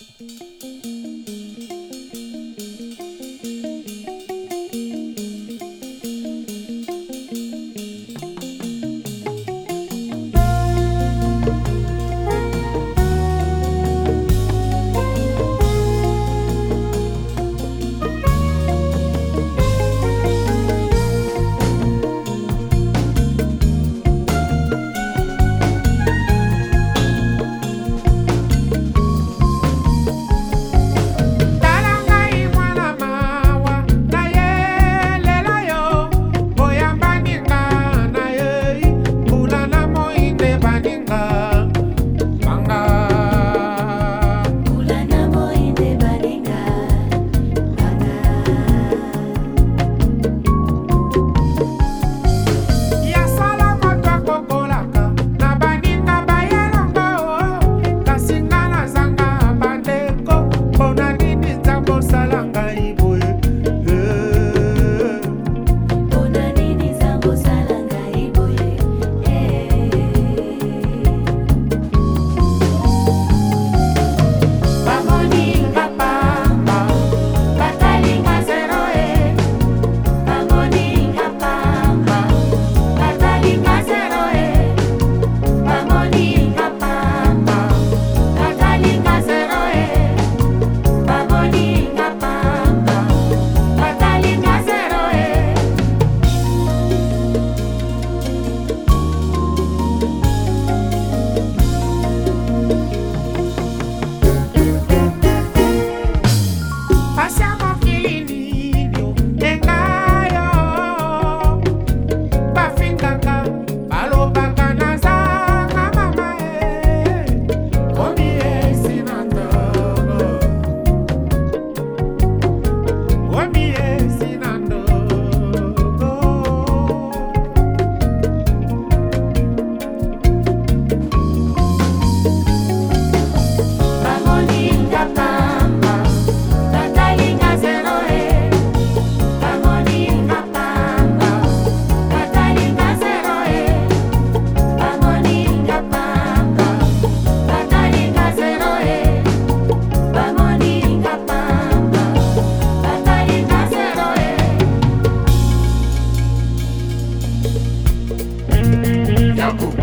Música Boom.